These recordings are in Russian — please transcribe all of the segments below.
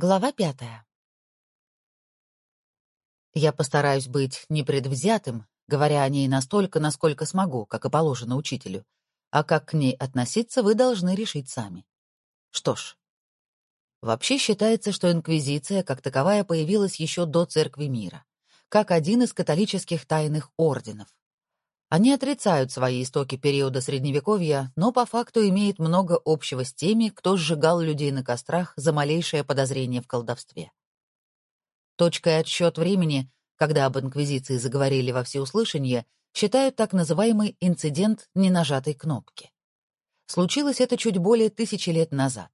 Глава пятая. Я постараюсь быть непредвзятым, говоря о ней настолько, насколько смогу, как и положено учителю, а как к ней относиться вы должны решить сами. Что ж, вообще считается, что инквизиция как таковая появилась еще до Церкви мира, как один из католических тайных орденов. Они отрицают свои истоки периода Средневековья, но по факту имеет много общего с теми, кто сжигал людей на кострах за малейшее подозрение в колдовстве. Точкой отсчет времени, когда об Инквизиции заговорили во всеуслышание, считают так называемый инцидент ненажатой кнопки. Случилось это чуть более тысячи лет назад,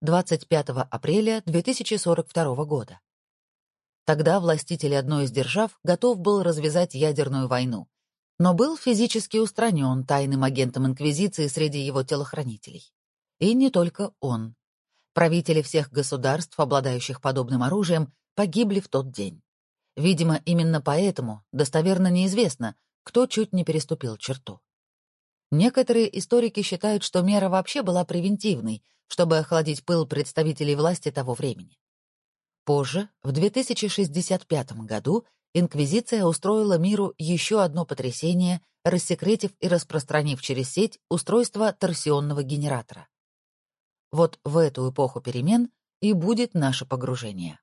25 апреля 2042 года. Тогда властитель одной из держав готов был развязать ядерную войну, но был физически устранен тайным агентом Инквизиции среди его телохранителей. И не только он. Правители всех государств, обладающих подобным оружием, погибли в тот день. Видимо, именно поэтому достоверно неизвестно, кто чуть не переступил черту. Некоторые историки считают, что мера вообще была превентивной, чтобы охладить пыл представителей власти того времени. Позже, в 2065 году, Инквизиция устроила миру еще одно потрясение, рассекретив и распространив через сеть устройство торсионного генератора. Вот в эту эпоху перемен и будет наше погружение.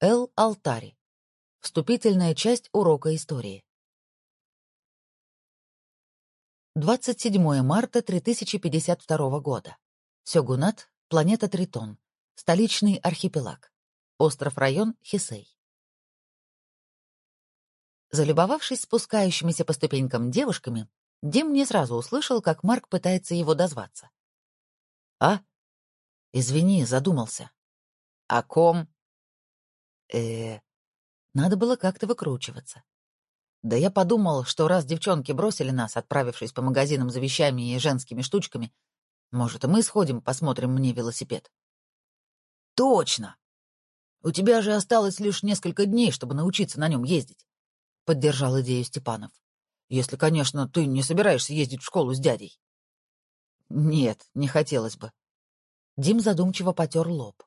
Эл Алтари. Вступительная часть урока истории. 27 марта 3052 года. Сёгунат, планета Тритон. Столичный архипелаг. Остров-район Хисей. Залюбовавшись спускающимися по ступенькам девушками, Дим не сразу услышал, как Марк пытается его дозваться. «А? Извини, задумался. О ком?» э Надо было как-то выкручиваться. Да я подумал, что раз девчонки бросили нас, отправившись по магазинам за вещами и женскими штучками, может, и мы сходим, посмотрим мне велосипед. Точно! У тебя же осталось лишь несколько дней, чтобы научиться на нем ездить. — поддержал идею Степанов. «Если, конечно, ты не собираешься ездить в школу с дядей». «Нет, не хотелось бы». Дим задумчиво потер лоб.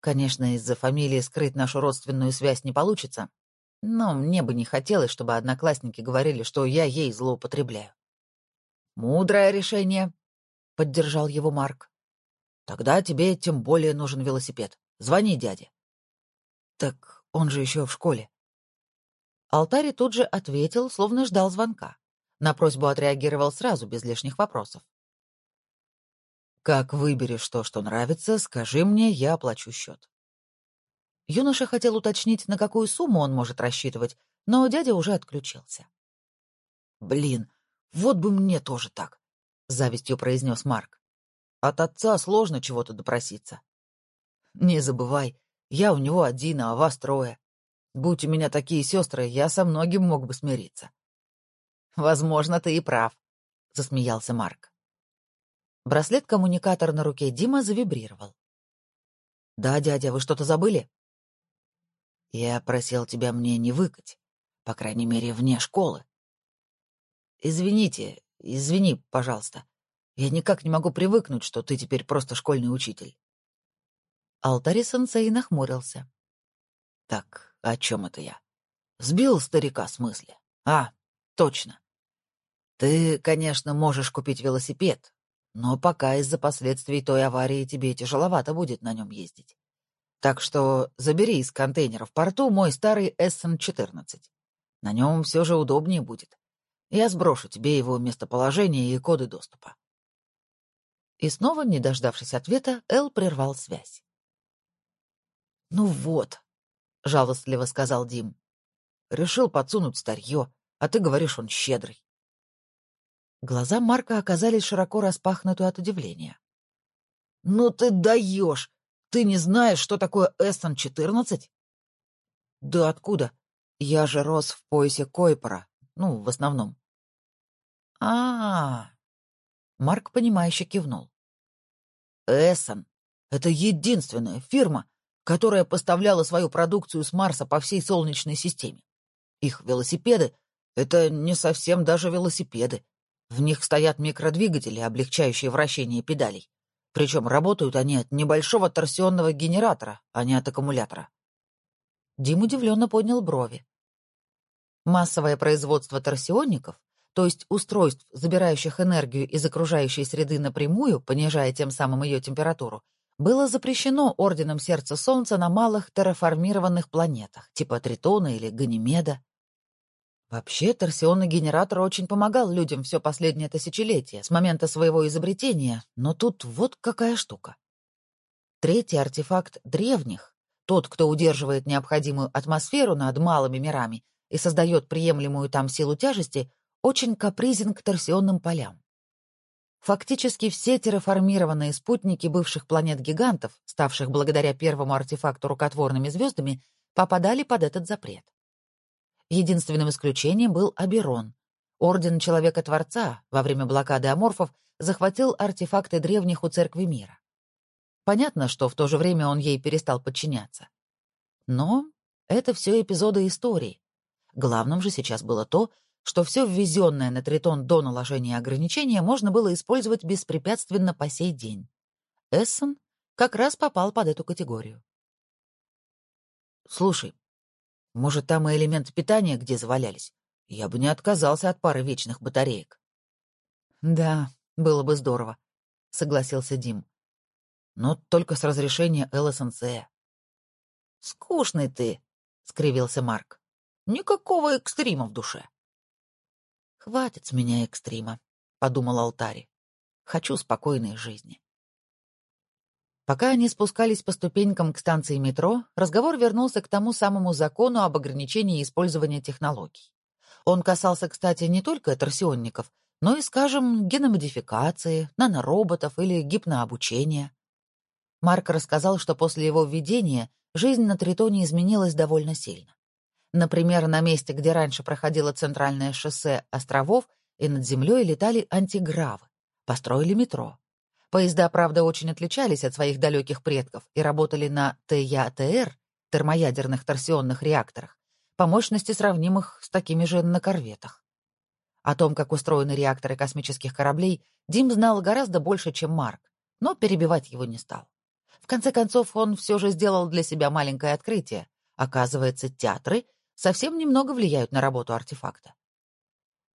«Конечно, из-за фамилии скрыть нашу родственную связь не получится, но мне бы не хотелось, чтобы одноклассники говорили, что я ей злоупотребляю». «Мудрое решение», — поддержал его Марк. «Тогда тебе тем более нужен велосипед. Звони дяде». «Так он же еще в школе». Алтари тут же ответил, словно ждал звонка. На просьбу отреагировал сразу, без лишних вопросов. «Как выберешь то, что нравится, скажи мне, я оплачу счет». Юноша хотел уточнить, на какую сумму он может рассчитывать, но дядя уже отключился. «Блин, вот бы мне тоже так», — завистью произнес Марк. «От отца сложно чего-то допроситься». «Не забывай, я у него один, а вас трое. Будь у меня такие сестры, я со многим мог бы смириться. Возможно, ты и прав, засмеялся Марк. Браслет-коммуникатор на руке Дима завибрировал. Да, дядя, вы что-то забыли? Я просил тебя мне не выкать, по крайней мере, вне школы. Извините, извини, пожалуйста. Я никак не могу привыкнуть, что ты теперь просто школьный учитель. Алтари-сенсей нахмурился. Так, о чем это я? Сбил старика с мысли. А, точно. Ты, конечно, можешь купить велосипед, но пока из-за последствий той аварии тебе тяжеловато будет на нем ездить. Так что забери из контейнера в порту мой старый SN-14. На нем все же удобнее будет. Я сброшу тебе его местоположение и коды доступа. И снова, не дождавшись ответа, Эл прервал связь. «Ну вот», — жалостливо сказал Дим. «Решил подсунуть старье, а ты говоришь, он щедрый». Глаза Марка оказались широко распахнуты от удивления. «Ну ты даешь! Ты не знаешь, что такое Эстон-14?» «Да откуда? Я же рос в поясе Койпора, ну, в основном». А, -а, -а Марк, понимающе кивнул. «Эссон — это единственная фирма, которая поставляла свою продукцию с Марса по всей Солнечной системе. Их велосипеды — это не совсем даже велосипеды. В них стоят микродвигатели, облегчающие вращение педалей. Причем работают они от небольшого торсионного генератора, а не от аккумулятора. Дим удивленно поднял брови. Массовое производство торсионников, то есть устройств, забирающих энергию из окружающей среды напрямую, понижая тем самым ее температуру, было запрещено Орденом Сердца Солнца на малых терраформированных планетах, типа Тритона или Ганимеда. Вообще, торсионный генератор очень помогал людям все последнее тысячелетие, с момента своего изобретения, но тут вот какая штука. Третий артефакт древних, тот, кто удерживает необходимую атмосферу над малыми мирами и создает приемлемую там силу тяжести, очень капризен к торсионным полям. Фактически все терраформированные спутники бывших планет-гигантов, ставших благодаря первому артефакту рукотворными звездами, попадали под этот запрет. Единственным исключением был Аберон. Орден Человека-Творца во время блокады аморфов захватил артефакты древних у Церкви Мира. Понятно, что в то же время он ей перестал подчиняться. Но это все эпизоды истории. Главным же сейчас было то, что все ввезенное на Тритон до наложения ограничения можно было использовать беспрепятственно по сей день. Эссон как раз попал под эту категорию. «Слушай, может, там и элементы питания где завалялись? Я бы не отказался от пары вечных батареек». «Да, было бы здорово», — согласился Дим. «Но только с разрешения ЛСНЦ». «Скучный ты», — скривился Марк. «Никакого экстрима в душе». «Хватит с меня экстрима», — подумал Алтари. «Хочу спокойной жизни». Пока они спускались по ступенькам к станции метро, разговор вернулся к тому самому закону об ограничении использования технологий. Он касался, кстати, не только торсионников, но и, скажем, геномодификации, нанороботов или гипнообучения. Марк рассказал, что после его введения жизнь на Тритоне изменилась довольно сильно. Например, на месте, где раньше проходило центральное шоссе островов, и над землей летали антигравы. Построили метро. Поезда, правда, очень отличались от своих далеких предков и работали на ТЯТР, термоядерных торсионных реакторах, по мощности сравнимых с такими же на корветах. О том, как устроены реакторы космических кораблей, Дим знал гораздо больше, чем Марк, но перебивать его не стал. В конце концов, он все же сделал для себя маленькое открытие. Оказывается, театры совсем немного влияют на работу артефакта.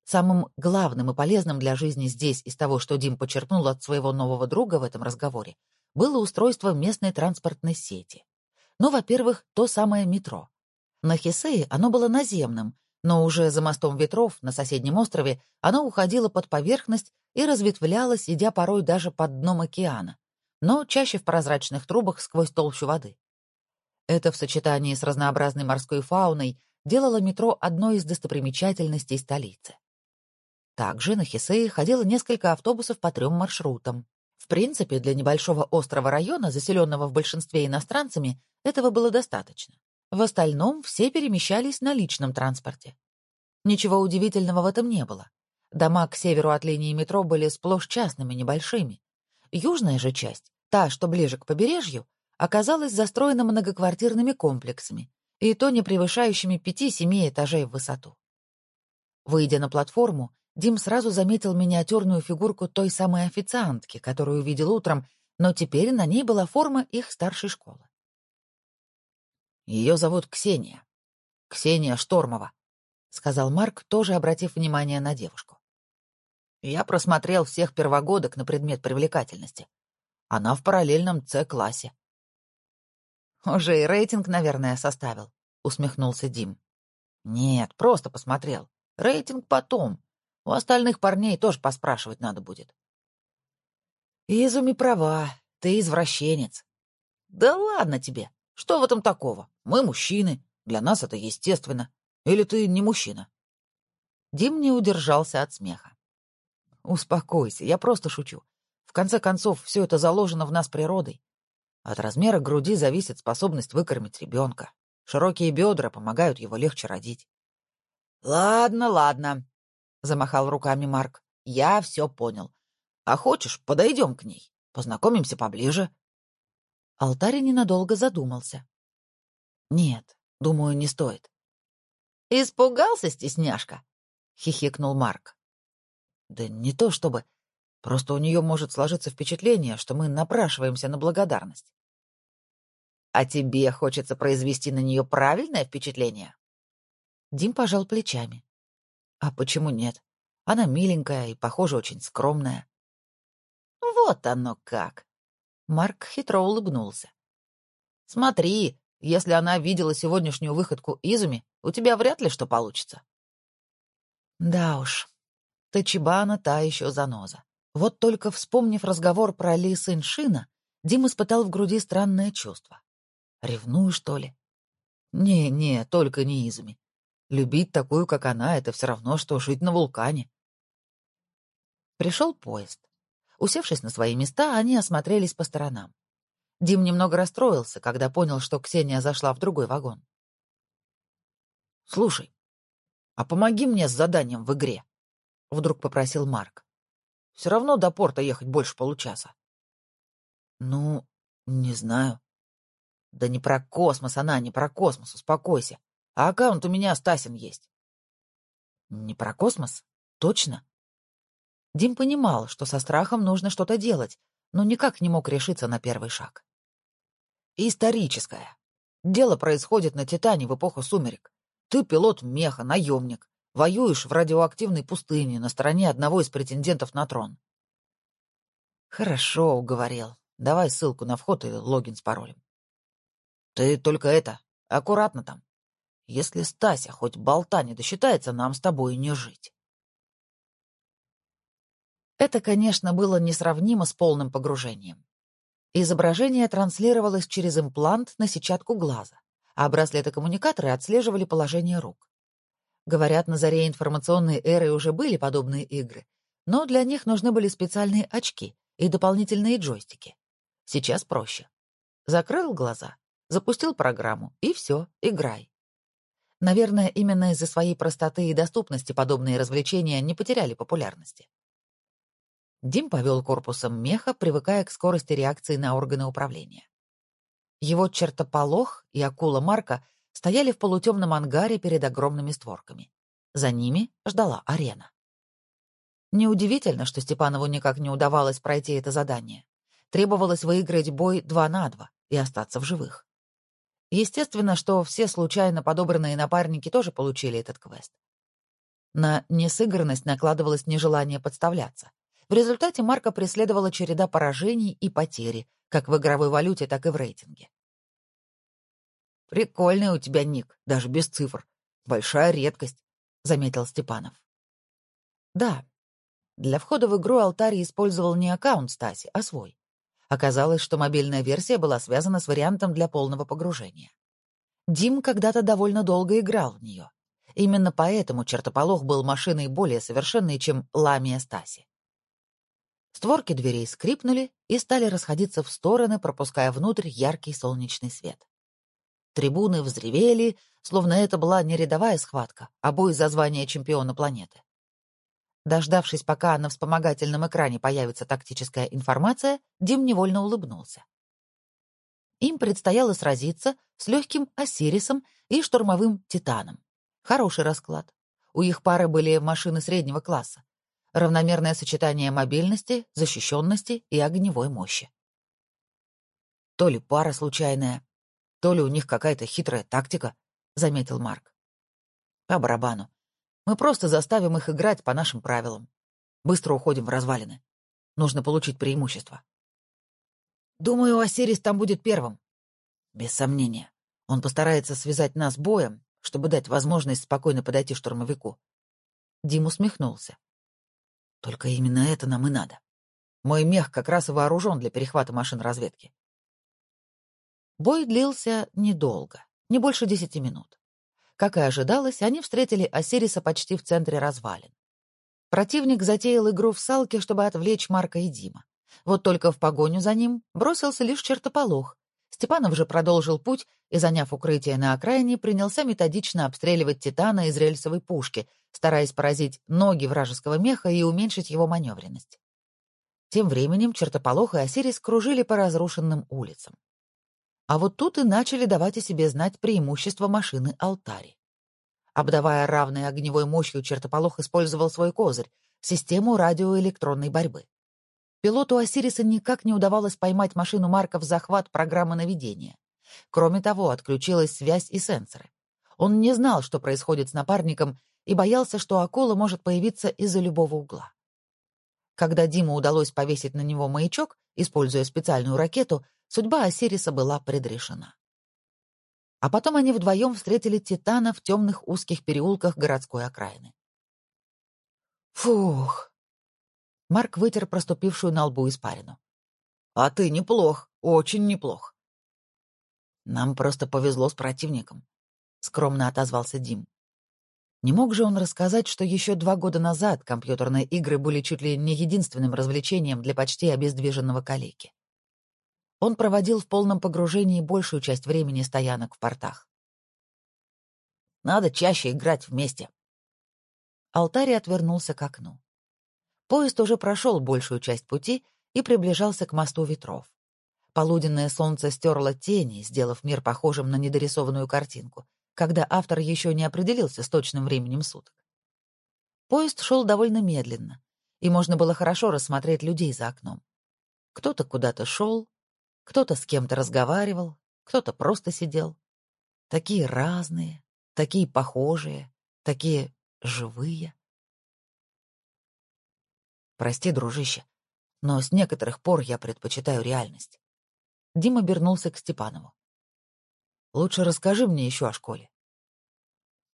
Самым главным и полезным для жизни здесь из того, что Дим почерпнул от своего нового друга в этом разговоре, было устройство местной транспортной сети. Ну, во-первых, то самое метро. На Хисее оно было наземным, но уже за мостом ветров на соседнем острове оно уходило под поверхность и разветвлялось, идя порой даже под дном океана, но чаще в прозрачных трубах сквозь толщу воды. Это в сочетании с разнообразной морской фауной делало метро одной из достопримечательностей столицы. Также на Хисее ходило несколько автобусов по трем маршрутам. В принципе, для небольшого острова района, заселенного в большинстве иностранцами, этого было достаточно. В остальном все перемещались на личном транспорте. Ничего удивительного в этом не было. Дома к северу от линии метро были сплошь частными, небольшими. Южная же часть, та, что ближе к побережью, оказалась застроена многоквартирными комплексами, и то не превышающими пяти-семи этажей в высоту. Выйдя на платформу, Дим сразу заметил миниатюрную фигурку той самой официантки, которую видел утром, но теперь на ней была форма их старшей школы. «Ее зовут Ксения. Ксения Штормова», — сказал Марк, тоже обратив внимание на девушку. «Я просмотрел всех первогодок на предмет привлекательности. Она в параллельном С-классе. «Уже и рейтинг, наверное, составил», — усмехнулся Дим. «Нет, просто посмотрел. Рейтинг потом. У остальных парней тоже поспрашивать надо будет». «Изуми права, ты извращенец». «Да ладно тебе. Что в этом такого? Мы мужчины. Для нас это естественно. Или ты не мужчина?» Дим не удержался от смеха. «Успокойся, я просто шучу. В конце концов, все это заложено в нас природой. От размера груди зависит способность выкормить ребенка. Широкие бедра помогают его легче родить. «Ладно, ладно», — замахал руками Марк. «Я все понял. А хочешь, подойдем к ней, познакомимся поближе?» Алтарь ненадолго задумался. «Нет, думаю, не стоит». «Испугался, стесняшка?» — хихикнул Марк. «Да не то чтобы. Просто у нее может сложиться впечатление, что мы напрашиваемся на благодарность. А тебе хочется произвести на нее правильное впечатление? Дим пожал плечами. А почему нет? Она миленькая и, похоже, очень скромная. Вот оно как. Марк хитро улыбнулся. Смотри, если она видела сегодняшнюю выходку Изуми, у тебя вряд ли что получится. Да уж, Тачибана та еще заноза. Вот только вспомнив разговор про Ли Сын Шина, Дим испытал в груди странное чувство. Ревную, что ли? Не-не, только не Изуми. Любить такую, как она, — это все равно, что жить на вулкане. Пришел поезд. Усевшись на свои места, они осмотрелись по сторонам. Дим немного расстроился, когда понял, что Ксения зашла в другой вагон. «Слушай, а помоги мне с заданием в игре», — вдруг попросил Марк. «Все равно до порта ехать больше получаса». «Ну, не знаю». «Да не про космос она, не про космос, успокойся. А аккаунт у меня Стасин есть». «Не про космос? Точно?» Дим понимал, что со страхом нужно что-то делать, но никак не мог решиться на первый шаг. «Историческое. Дело происходит на Титане в эпоху сумерек. Ты пилот меха, наемник, воюешь в радиоактивной пустыне на стороне одного из претендентов на трон». «Хорошо, уговорил. Давай ссылку на вход и логин с паролем». «Ты только это, аккуратно там. Если Стася хоть болта не досчитается, нам с тобой не жить». Это, конечно, было несравнимо с полным погружением. Изображение транслировалось через имплант на сетчатку глаза, а браслеты-коммуникаторы отслеживали положение рук. Говорят, на заре информационной эры уже были подобные игры, но для них нужны были специальные очки и дополнительные джойстики. Сейчас проще. Закрыл глаза, запустил программу, и все, играй. Наверное, именно из-за своей простоты и доступности подобные развлечения не потеряли популярности. Дим повел корпусом меха, привыкая к скорости реакции на органы управления. Его чертополох и акула Марка стояли в полутемном ангаре перед огромными створками. За ними ждала арена. Неудивительно, что Степанову никак не удавалось пройти это задание. Требовалось выиграть бой два на два и остаться в живых. Естественно, что все случайно подобранные напарники тоже получили этот квест. На несыгранность накладывалось нежелание подставляться. В результате Марка преследовала череда поражений и потери, как в игровой валюте, так и в рейтинге. «Прикольный у тебя ник, даже без цифр. Большая редкость», — заметил Степанов. «Да. Для входа в игру Алтарь использовал не аккаунт Стаси, а свой. Оказалось, что мобильная версия была связана с вариантом для полного погружения. Дим когда-то довольно долго играл в нее. Именно поэтому чертополох был машиной более совершенной, чем Ламия Стаси. Створки дверей скрипнули и стали расходиться в стороны, пропуская внутрь яркий солнечный свет. Трибуны взревели, словно это была не рядовая схватка, а бой за звание чемпиона планеты. Дождавшись, пока на вспомогательном экране появится тактическая информация, Дим невольно улыбнулся. Им предстояло сразиться с легким Осирисом и штурмовым Титаном. Хороший расклад. У их пары были машины среднего класса, равномерное сочетание мобильности, защищенности и огневой мощи. То ли пара случайная, то ли у них какая-то хитрая тактика, заметил Марк. По барабану. Мы просто заставим их играть по нашим правилам. Быстро уходим в развалины. Нужно получить преимущество. Думаю, Осирис там будет первым. Без сомнения. Он постарается связать нас боем, чтобы дать возможность спокойно подойти штурмовику. Дим усмехнулся. Только именно это нам и надо. Мой мех как раз и вооружен для перехвата машин разведки. Бой длился недолго, не больше десяти минут. Как и ожидалось, они встретили Осириса почти в центре развалин. Противник затеял игру в салке, чтобы отвлечь Марка и Дима. Вот только в погоню за ним бросился лишь чертополох. Степанов же продолжил путь и, заняв укрытие на окраине, принялся методично обстреливать Титана из рельсовой пушки, стараясь поразить ноги вражеского меха и уменьшить его маневренность. Тем временем чертополох и Осирис кружили по разрушенным улицам. А вот тут и начали давать о себе знать преимущество машины Алтари. Обдавая равной огневой мощью, чертополох использовал свой козырь — систему радиоэлектронной борьбы. Пилоту Осириса никак не удавалось поймать машину Марка в захват программы наведения. Кроме того, отключилась связь и сенсоры. Он не знал, что происходит с напарником, и боялся, что акула может появиться из-за любого угла. Когда Диму удалось повесить на него маячок, используя специальную ракету, судьба Осириса была предрешена. А потом они вдвоем встретили Титана в темных узких переулках городской окраины. «Фух!» Марк вытер проступившую на лбу испарину. «А ты неплох, очень неплох». «Нам просто повезло с противником», — скромно отозвался Дим. Не мог же он рассказать, что еще два года назад компьютерные игры были чуть ли не единственным развлечением для почти обездвиженного калеки. Он проводил в полном погружении большую часть времени стоянок в портах. «Надо чаще играть вместе». Алтарь отвернулся к окну. Поезд уже прошел большую часть пути и приближался к мосту ветров. Полуденное солнце стерло тени, сделав мир похожим на недорисованную картинку, когда автор еще не определился с точным временем суток. Поезд шел довольно медленно, и можно было хорошо рассмотреть людей за окном. Кто-то куда-то шел, кто-то с кем-то разговаривал, кто-то просто сидел. Такие разные, такие похожие, такие живые. Прости, дружище, но с некоторых пор я предпочитаю реальность. Дима обернулся к Степанову. Лучше расскажи мне еще о школе.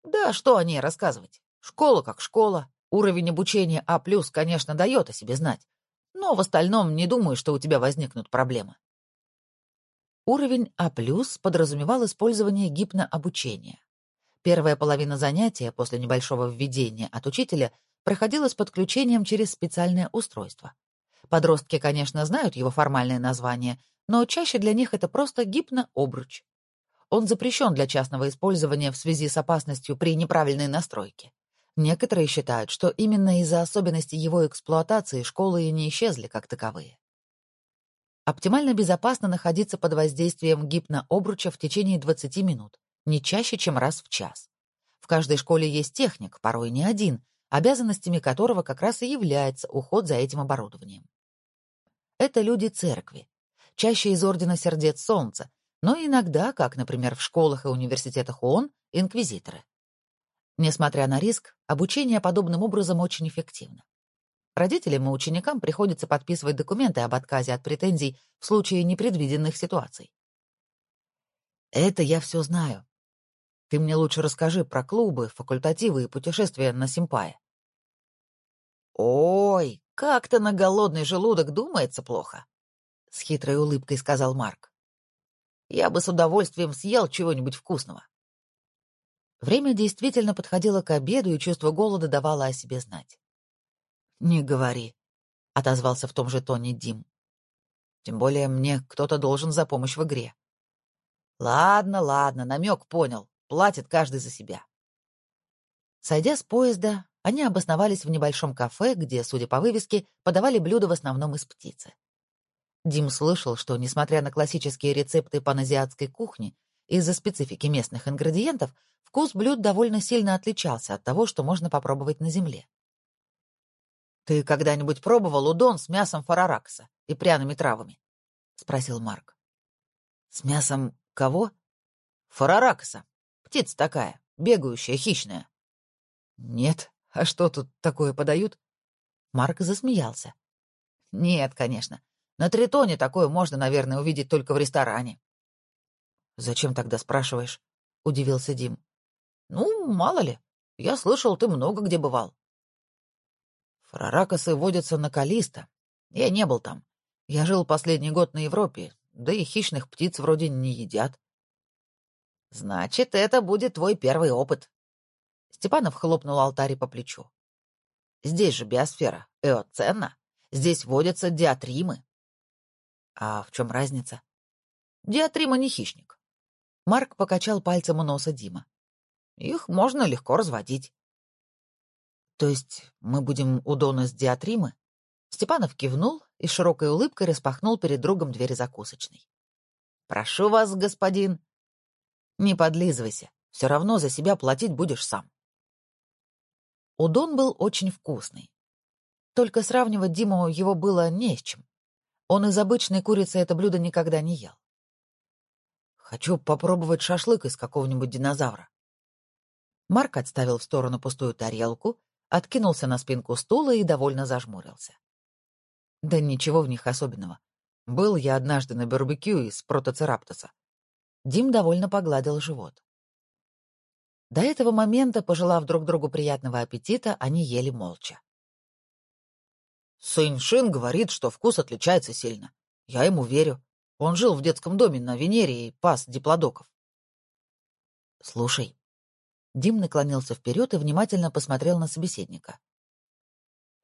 Да, что о ней рассказывать? Школа как школа. Уровень обучения А+, конечно, дает о себе знать. Но в остальном не думаю, что у тебя возникнут проблемы. Уровень А+, подразумевал использование гипнообучения. Первая половина занятия после небольшого введения от учителя проходила с подключением через специальное устройство. Подростки, конечно, знают его формальное название, но чаще для них это просто гипнообруч. Он запрещен для частного использования в связи с опасностью при неправильной настройке. Некоторые считают, что именно из-за особенностей его эксплуатации школы и не исчезли как таковые. Оптимально безопасно находиться под воздействием гипнообруча в течение 20 минут, не чаще, чем раз в час. В каждой школе есть техник, порой не один, обязанностями которого как раз и является уход за этим оборудованием. Это люди церкви, чаще из Ордена Сердец Солнца, но иногда, как, например, в школах и университетах ООН, инквизиторы. Несмотря на риск, обучение подобным образом очень эффективно. Родителям и ученикам приходится подписывать документы об отказе от претензий в случае непредвиденных ситуаций. Это я все знаю. Ты мне лучше расскажи про клубы, факультативы и путешествия на Симпае. Ой, как-то на голодный желудок думается плохо, — с хитрой улыбкой сказал Марк. Я бы с удовольствием съел чего-нибудь вкусного. Время действительно подходило к обеду, и чувство голода давало о себе знать. «Не говори», — отозвался в том же тоне Дим. «Тем более мне кто-то должен за помощь в игре». «Ладно, ладно, намек понял. Платит каждый за себя». Сойдя с поезда, они обосновались в небольшом кафе, где, судя по вывеске, подавали блюда в основном из птицы. Дим слышал, что, несмотря на классические рецепты паназиатской кухни, из-за специфики местных ингредиентов вкус блюд довольно сильно отличался от того, что можно попробовать на земле. «Ты когда-нибудь пробовал удон с мясом фараракса и пряными травами?» — спросил Марк. «С мясом кого?» «Фараракса. Птица такая, бегающая, хищная». «Нет. А что тут такое подают?» Марк засмеялся. «Нет, конечно. На Тритоне такое можно, наверное, увидеть только в ресторане. «Зачем тогда спрашиваешь?» — удивился Дим. «Ну, мало ли. Я слышал, ты много где бывал». Фраракосы водятся на Калиста. Я не был там. Я жил последний год на Европе, да и хищных птиц вроде не едят. Значит, это будет твой первый опыт. Степанов хлопнул алтарь по плечу. Здесь же биосфера, эоценна. Здесь водятся диатримы. А в чем разница? Диатрима не хищник. Марк покачал пальцем у носа Дима. Их можно легко разводить. То есть мы будем у Дона с диатримы? Степанов кивнул и широкой улыбкой распахнул перед другом дверь закусочной. «Прошу вас, господин». «Не подлизывайся, все равно за себя платить будешь сам». Удон был очень вкусный. Только сравнивать Диму его было не с чем. Он из обычной курицы это блюдо никогда не ел. «Хочу попробовать шашлык из какого-нибудь динозавра». Марк отставил в сторону пустую тарелку, откинулся на спинку стула и довольно зажмурился. Да ничего в них особенного. Был я однажды на барбекю из протоцераптоса. Дим довольно погладил живот. До этого момента, пожелав друг другу приятного аппетита, они ели молча. Сын Шин говорит, что вкус отличается сильно. Я ему верю. Он жил в детском доме на Венере и пас диплодоков. Слушай. Дим наклонился вперед и внимательно посмотрел на собеседника.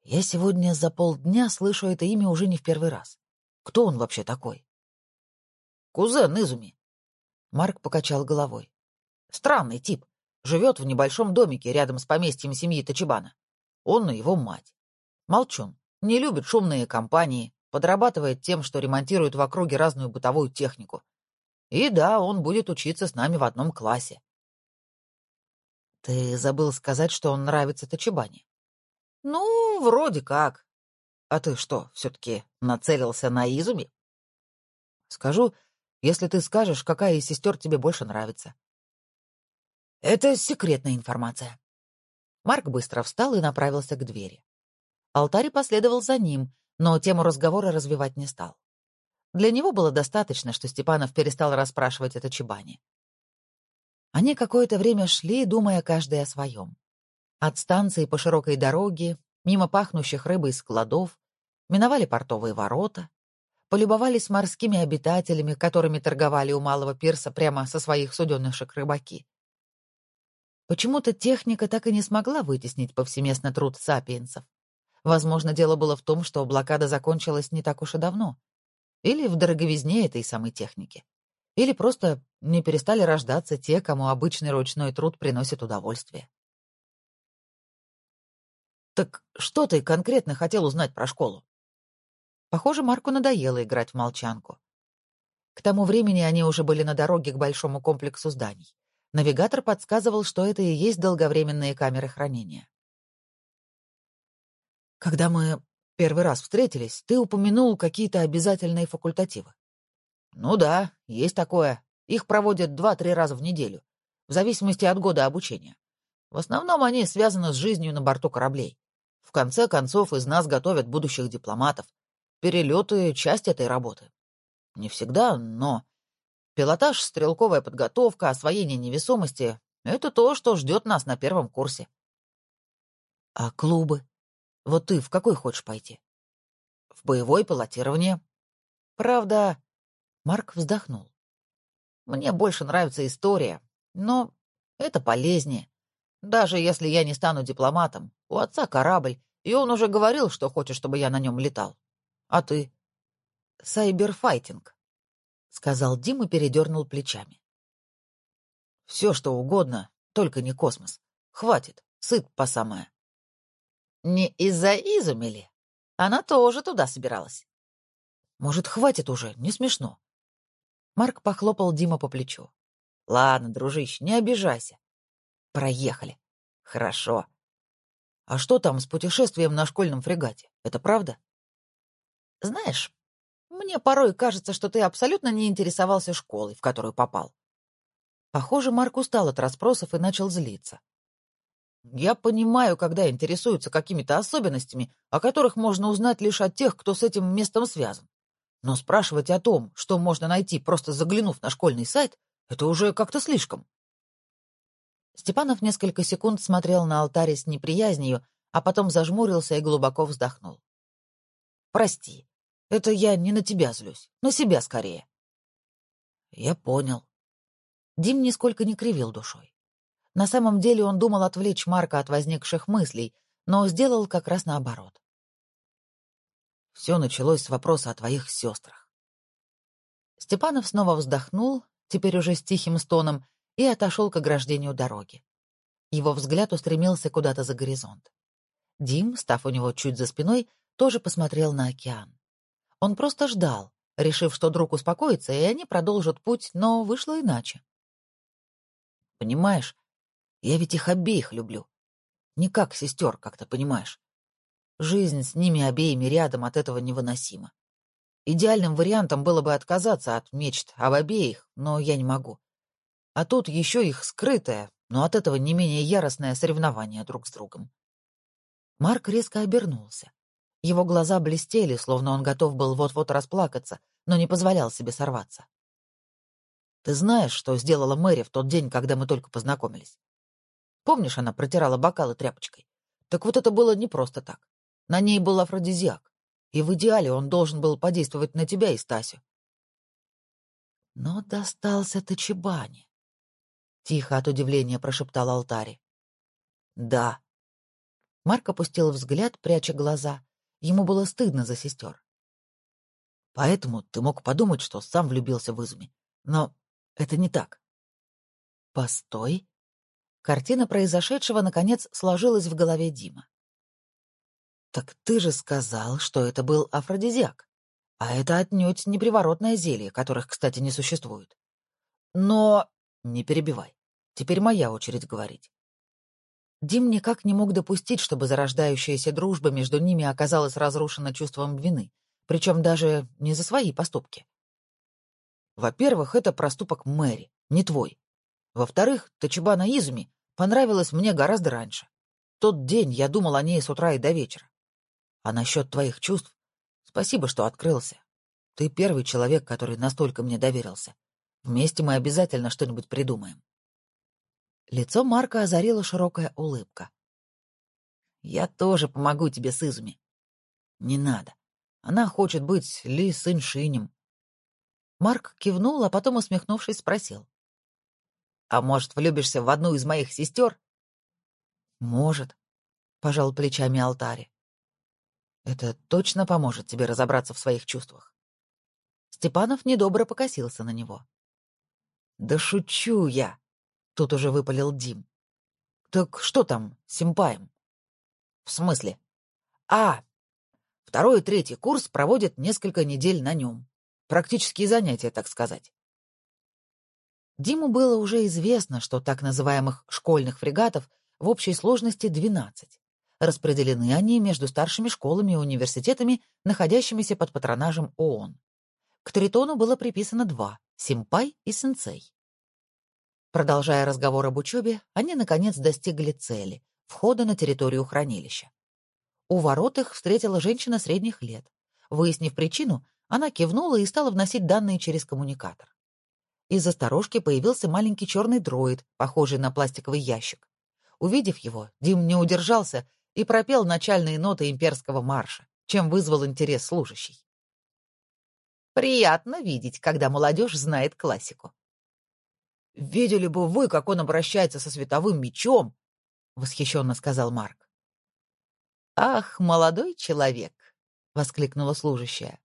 Я сегодня за полдня слышу это имя уже не в первый раз. Кто он вообще такой? Кузен Изуми. Марк покачал головой. Странный тип. Живет в небольшом домике рядом с поместьем семьи Тачибана. Он и его мать. Молчун. Не любит шумные компании, подрабатывает тем, что ремонтирует в округе разную бытовую технику. И да, он будет учиться с нами в одном классе. Ты забыл сказать, что он нравится Тачибане. Ну, вроде как. А ты что, все-таки нацелился на Изуми? Скажу, если ты скажешь, какая из сестер тебе больше нравится. Это секретная информация. Марк быстро встал и направился к двери. Алтарь последовал за ним, но тему разговора развивать не стал. Для него было достаточно, что Степанов перестал расспрашивать о Чебане. Они какое-то время шли, думая каждый о своем. От станции по широкой дороге, мимо пахнущих рыбой складов, миновали портовые ворота, полюбовались морскими обитателями, которыми торговали у малого пирса прямо со своих суденышек рыбаки. Почему-то техника так и не смогла вытеснить повсеместно труд сапиенсов. Возможно, дело было в том, что блокада закончилась не так уж и давно. Или в дороговизне этой самой техники. Или просто не перестали рождаться те, кому обычный ручной труд приносит удовольствие. «Так что ты конкретно хотел узнать про школу?» Похоже, Марку надоело играть в молчанку. К тому времени они уже были на дороге к большому комплексу зданий. Навигатор подсказывал, что это и есть долговременные камеры хранения. Когда мы первый раз встретились, ты упомянул какие-то обязательные факультативы. Ну да, есть такое. Их проводят два-три раза в неделю, в зависимости от года обучения. В основном они связаны с жизнью на борту кораблей. В конце концов, из нас готовят будущих дипломатов. Перелеты — часть этой работы. Не всегда, но... Пилотаж, стрелковая подготовка, освоение невесомости — это то, что ждет нас на первом курсе. А клубы? Вот ты в какой хочешь пойти? В боевое пилотирование. Правда, Марк вздохнул. Мне больше нравится история, но это полезнее. Даже если я не стану дипломатом, у отца корабль, и он уже говорил, что хочет, чтобы я на нем летал. А ты? Сайберфайтинг, — сказал Дим и передернул плечами. Все, что угодно, только не космос. Хватит, сыт по самое. Не из-за Изумели. Она тоже туда собиралась. Может, хватит уже, не смешно. Марк похлопал Дима по плечу. Ладно, дружище, не обижайся. Проехали. Хорошо. А что там с путешествием на школьном фрегате? Это правда? Знаешь, мне порой кажется, что ты абсолютно не интересовался школой, в которую попал. Похоже, Марк устал от расспросов и начал злиться. Я понимаю, когда интересуются какими-то особенностями, о которых можно узнать лишь от тех, кто с этим местом связан. Но спрашивать о том, что можно найти, просто заглянув на школьный сайт, это уже как-то слишком. Степанов несколько секунд смотрел на алтарь с неприязнью, а потом зажмурился и глубоко вздохнул. «Прости, это я не на тебя злюсь, на себя скорее». «Я понял». Дим нисколько не кривил душой. На самом деле он думал отвлечь Марка от возникших мыслей, но сделал как раз наоборот. Все началось с вопроса о твоих сестрах. Степанов снова вздохнул, теперь уже с тихим стоном, и отошел к ограждению дороги. Его взгляд устремился куда-то за горизонт. Дим, став у него чуть за спиной, тоже посмотрел на океан. Он просто ждал, решив, что друг успокоится, и они продолжат путь, но вышло иначе. «Понимаешь, я ведь их обеих люблю. Не как сестер, как то понимаешь. Жизнь с ними обеими рядом от этого невыносима. Идеальным вариантом было бы отказаться от мечт об обеих, но я не могу. А тут еще их скрытое, но от этого не менее яростное соревнование друг с другом. Марк резко обернулся. Его глаза блестели, словно он готов был вот-вот расплакаться, но не позволял себе сорваться. «Ты знаешь, что сделала Мэри в тот день, когда мы только познакомились? Помнишь, она протирала бокалы тряпочкой? Так вот это было не просто так. На ней был афродизиак, и в идеале он должен был подействовать на тебя и Стасю. Но достался Тачибане. Тихо от удивления прошептал Алтари. Да. Марк опустил взгляд, пряча глаза. Ему было стыдно за сестер. Поэтому ты мог подумать, что сам влюбился в Изуми. Но это не так. Постой. Картина произошедшего, наконец, сложилась в голове Дима. «Так ты же сказал, что это был афродизиак. А это отнюдь не приворотное зелье, которых, кстати, не существует. Но не перебивай. Теперь моя очередь говорить. Дим никак не мог допустить, чтобы зарождающаяся дружба между ними оказалась разрушена чувством вины, причем даже не за свои поступки. Во-первых, это проступок Мэри, не твой. Во-вторых, Тачибана Изуми понравилась мне гораздо раньше. Тот день я думал о ней с утра и до вечера. А насчет твоих чувств, спасибо, что открылся. Ты первый человек, который настолько мне доверился. Вместе мы обязательно что-нибудь придумаем. Лицо Марка озарила широкая улыбка. «Я тоже помогу тебе с Изуми». «Не надо. Она хочет быть Ли с Иншинем». Марк кивнул, а потом, усмехнувшись, спросил. «А может, влюбишься в одну из моих сестер?» «Может», — пожал плечами Алтари. «Это точно поможет тебе разобраться в своих чувствах». Степанов недобро покосился на него. «Да шучу я!» — тут уже выпалил Дим. «Так что там Симпаем?» «В смысле?» «А, второй и третий курс проводят несколько недель на нем. Практические занятия, так сказать». Диму было уже известно, что так называемых школьных фрегатов в общей сложности 12. Распределены они между старшими школами и университетами, находящимися под патронажем ООН. К Тритону было приписано два — Симпай и Сенсей. Продолжая разговор об учебе, они, наконец, достигли цели — входа на территорию хранилища. У ворот их встретила женщина средних лет. Выяснив причину, она кивнула и стала вносить данные через коммуникатор. Из-за появился маленький черный дроид, похожий на пластиковый ящик. Увидев его, Дим не удержался и пропел начальные ноты имперского марша, чем вызвал интерес служащий. Приятно видеть, когда молодежь знает классику. «Видели бы вы, как он обращается со световым мечом!» — восхищенно сказал Марк. «Ах, молодой человек!» — воскликнула служащая.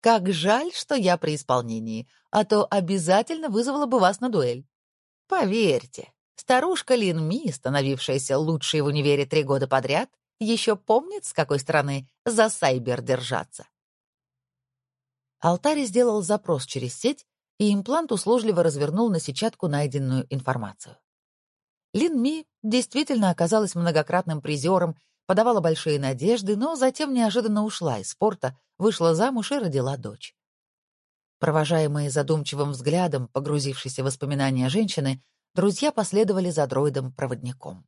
«Как жаль, что я при исполнении, а то обязательно вызвала бы вас на дуэль. Поверьте, старушка Лин Ми, становившаяся лучшей в универе три года подряд, еще помнит, с какой стороны за Сайбер держаться. Алтарь сделал запрос через сеть, и имплант услужливо развернул на сетчатку найденную информацию. Лин Ми действительно оказалась многократным призером, подавала большие надежды, но затем неожиданно ушла из спорта, вышла замуж и родила дочь. Провожаемые задумчивым взглядом, погрузившейся в воспоминания женщины, друзья последовали за дроидом-проводником.